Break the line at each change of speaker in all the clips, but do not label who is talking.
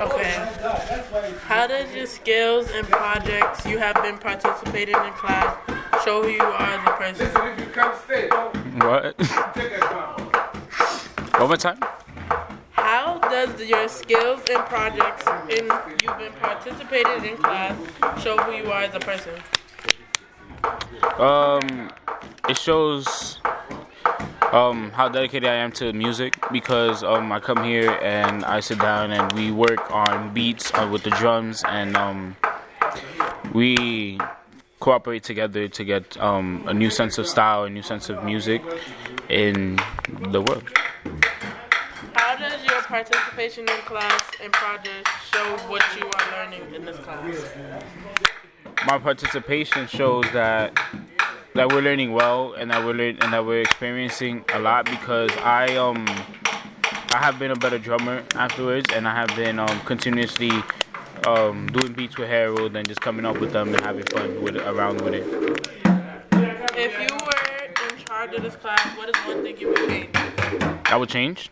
Okay. How does your skills and projects you have been participating in class show who you are as a person?
Listen, if you can't stay,
What?
take a.
One more time?
How does your skills and projects in you've been participating in class show who you are as a person?
Um, it shows um, how dedicated I am to music because um, I come here and I sit down and we work on beats uh, with the drums and um, we cooperate together to get um, a new sense of style, a new sense of music in the world.
How does your participation in class and projects show what you are learning in this class?
my participation shows that that we're learning well and that we're learn, and that we're experiencing a lot because I um I have been a better drummer afterwards and I have been um continuously um doing beats with Harold and just coming up with them and having fun with it, around with it.
If you were in charge of this class, what is one thing you would change?
I would change.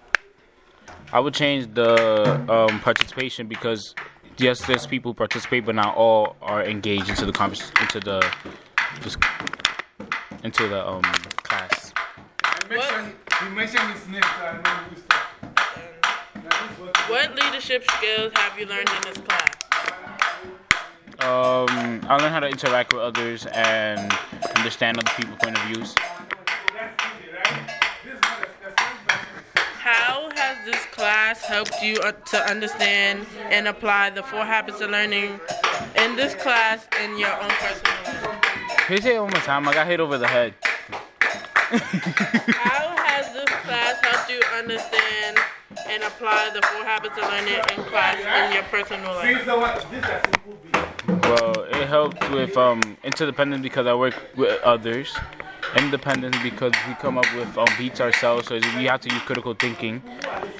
I would change the um, participation because yes, there's people who participate, but not all are engaged into the convers into the just into the um class.
And make sure he, he his name so I know who's talking. Now, this is what-
What leadership skills have you learned in this class?
Um, I learned how to interact with others and understand other people's point of views.
How has this class helped you uh, to understand and apply the four habits of learning in this class in your own personal life?
Can you it one more time? I got hit over the head.
How has this class helped you understand and apply the four habits of learning in class in your personal life?
These are what, these are simple beats.
Well, it helped with um, interdependence because I work with others. Independence because we come up with um, beats ourselves, so we have to use critical thinking.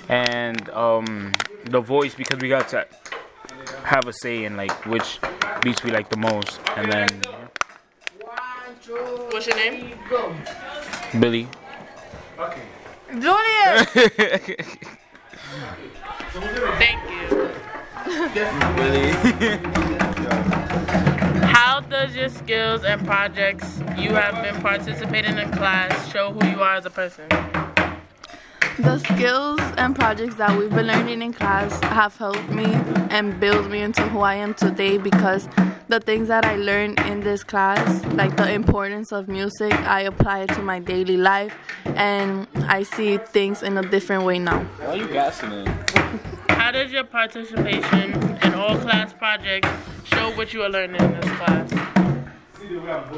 And um, the voice because we got to have a say in like which beats we like the most. And then
What's your name?
Billy.
Okay.
Julian!
Thank you.
Billy.
How does your skills and projects you have been participating in class show who you are as a person?
The skills and projects that we've been learning in class have helped me and build me into who I am today because the things that I learned in this class, like the importance of music, I apply it to my daily life and I see things in a different way now.
Why are you gassing it?
How does your participation in all class projects show what you are learning in this class?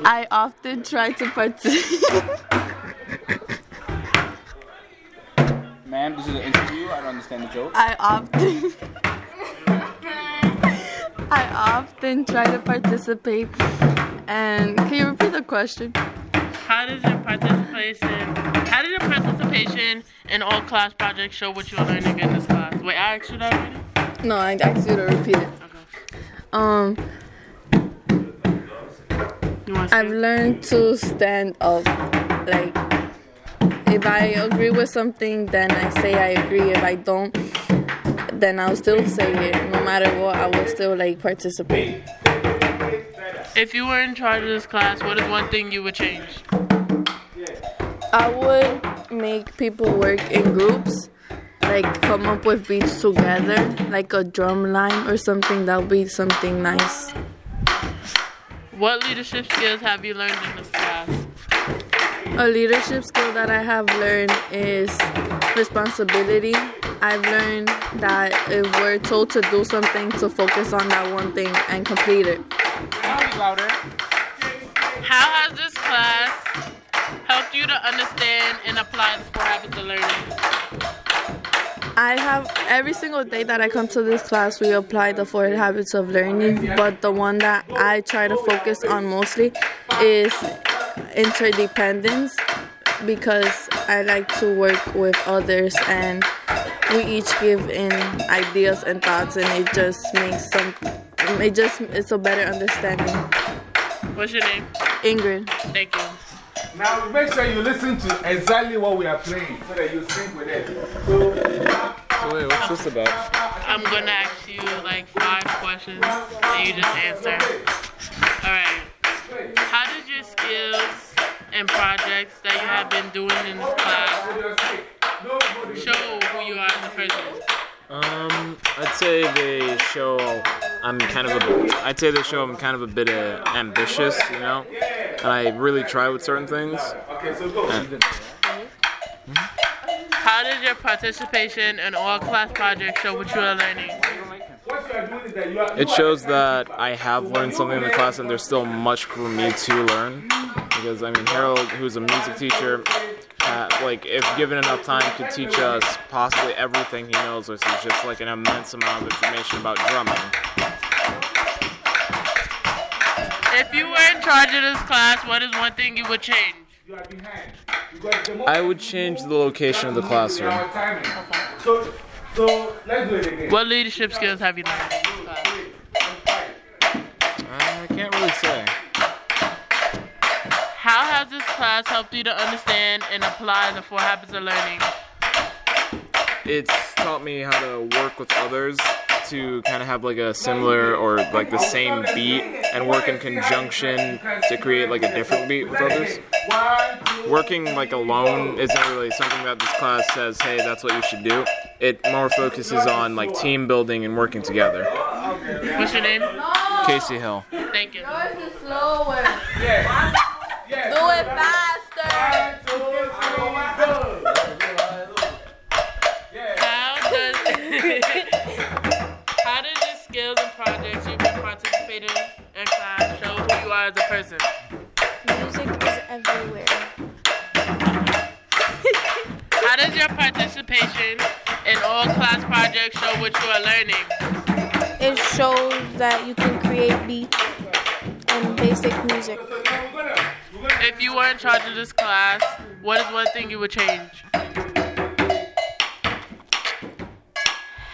I often try to participate.
Ma'am, this is an interview. I don't understand the joke.
I often I often try to participate and can you repeat the question?
How does your participation how does your participation in all class projects show what you are learning in this class? Wait, I asked you that already?
No, I asked you to repeat it. Okay. Um
You want to
I've learned to stand up. Like, if I agree with something, then I say I agree. If I don't, then I'll still say it. No matter what, I will still like participate.
If you were in charge of this class, what is one thing you would change?
I would make people work in groups, like come up with beats together, like a drum line or something. That would be something nice.
What leadership skills have you learned in this class?
A leadership skill that I have learned is responsibility. I've learned that if we're told to do something, to focus on that one thing and complete it.
How has this class helped you to understand and apply the four habits of learning?
I have every single day that I come to this class, we apply the four habits of learning. But the one that I try to focus on mostly is interdependence because I like to work with others and we each give in ideas and thoughts, and it just makes some. It just it's a better understanding.
What's your name?
Ingrid.
Thank you.
Now make sure you listen to exactly what we are playing so that you sing with it. So,
Wait, what's this about?
I'm gonna ask you like five questions and you just answer. Alright. How did your skills and projects that you have been doing in this class show who you are as a person?
Um, I'd say they show I'm kind of a. I'd say they show I'm kind of a bit uh, ambitious, you know, and I really try with certain things. And
How did your participation in all class projects show what you are learning?
it shows that I have learned something in the class, and there's still much for me to learn. Because I mean, Harold, who's a music teacher, like if given enough time, could teach us possibly everything he knows, which is just like an immense amount of information about drumming.
If you were in charge of this class, what is one thing you would change?
I would change the location of the classroom.
So, so let's do it again.
What leadership skills have you learned? in this class?
Uh, I can't really say.
How has this class helped you to understand and apply the four habits of learning?
it's taught me how to work with others to kind of have like a similar or like the same beat and work in conjunction to create like a different beat with others. Working like alone isn't really something that this class says, hey, that's what you should do. It more focuses on like team building and working together.
What's your name?
Casey Hill.
Thank you.
Slower. Do it faster.
How does how did the skills and projects you've been participating in class show who you are as a person?
Music is everywhere.
How does your participation in all class projects show what you are learning?
It shows that you can create beats and basic music.
If you were in charge of this class, what is one thing you would change?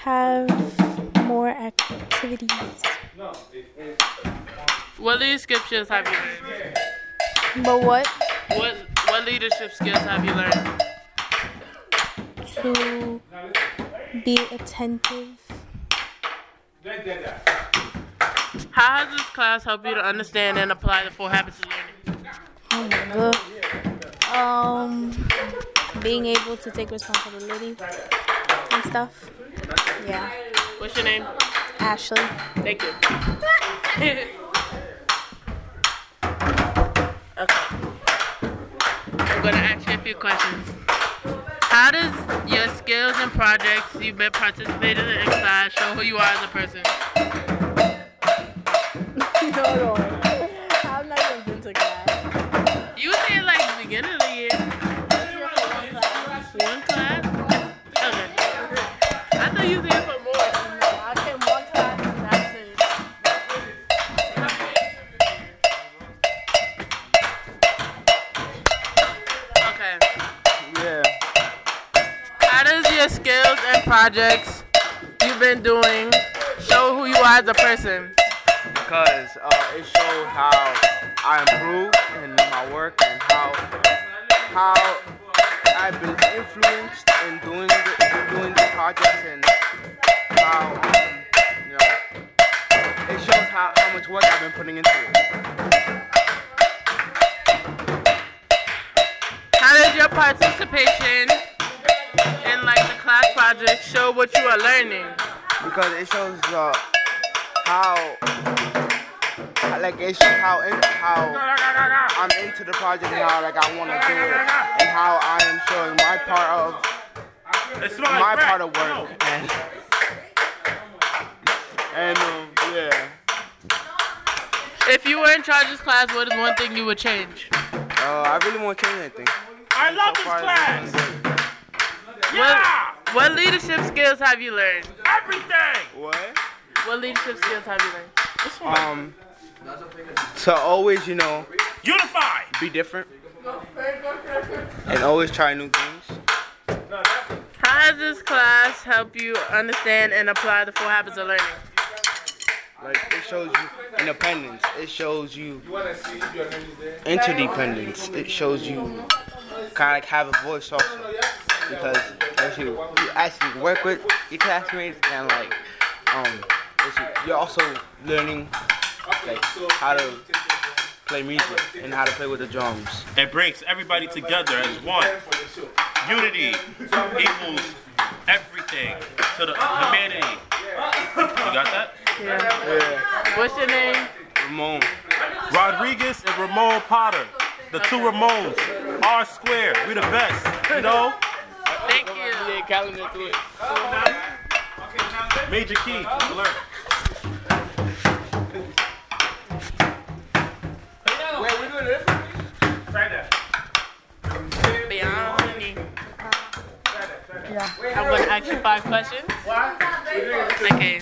Have more activities.
What leadership skills have you learned?
But what?
What what leadership skills have you learned?
To be attentive.
How has this class helped you to understand and apply the four habits of learning?
Oh my god. Um, being able to take responsibility and stuff. Yeah.
What's your name?
Ashley.
Thank you. okay. I'm gonna ask you a few questions. How does your skills and projects you've been participating in class show who you are as a person?
no, no. I'm not even been to class.
You say like the beginning projects you've been doing show who you are as a person?
because uh, it shows how I improve in my work and how how I've been influenced in doing the, doing the projects and how um, you know it shows how, how much work I've been putting into it.
How does your participation in like the class project show what you are learning?
because it shows uh, how like it shows how in, how I'm into the project and how like I want to do it and how I am showing my part of it's my part of work and and um, yeah
If you were in charge of this class, what is one thing you would change?
uh, I really want to change anything.
I love
So
this class.
it's been good.
Yeah,
What, what leadership skills have you learned?
everything.
What?
What leadership skills have you learned?
Um, to always you know
unify,
be different and always try new things.
How does this class help you understand and apply the four habits of learning?
Like it shows you independence. It shows you interdependence. It shows you kind of like have a voice also because basically you actually work with your classmates and like um you're also learning like how to play music and how to play with the drums.
It brings everybody together as one. Unity equals everything to the humanity. You got that?
Yeah. What's your name?
Ramon.
Rodriguez and Ramon Potter. The two Ramones. R square. We the best. You know?
Thank you.
Yeah, calendar to it.
Major key. Alert.
Wait, we doing it?
Beyond me. I'm going to ask you five questions. Okay.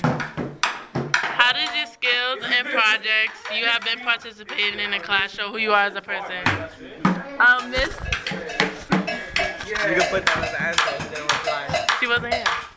How did your skills and projects you have been participating in the class show who you are as a person? Um, Miss,
You can put that as the answer
she wasn't here.